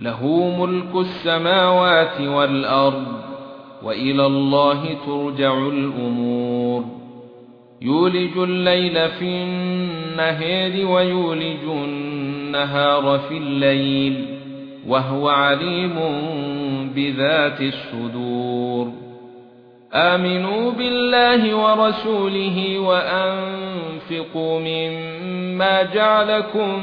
له ملك السماوات والأرض وإلى الله ترجع الأمور. يولج الليل في النهار ويولج النهار في الليل وهو عليم بذات الصدور. آمنوا بالله ورسوله وأنفقوا مما جعلكم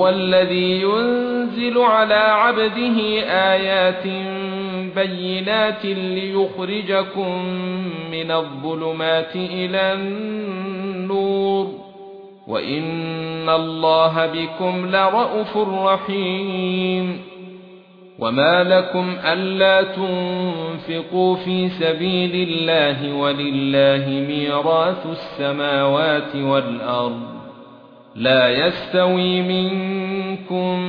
هو الذي ينزل على عبده آيات بينات ليخرجكم من الظلمات إلى النور وإن الله بكم لرءوف رحيم وما لكم ألا تنفقوا في سبيل الله ولله ميراث السماوات والأرض لا يستوي منكم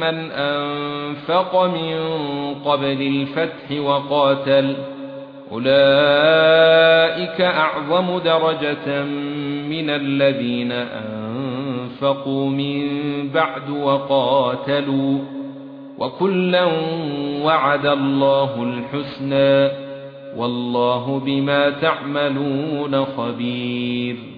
من أنفق من قبل الفتح وقاتل. أولئك أعظم درجة من الذين أنفقوا من بعد وقاتلوا. وكلا وعد الله الحسنى. والله بما تعملون خبير.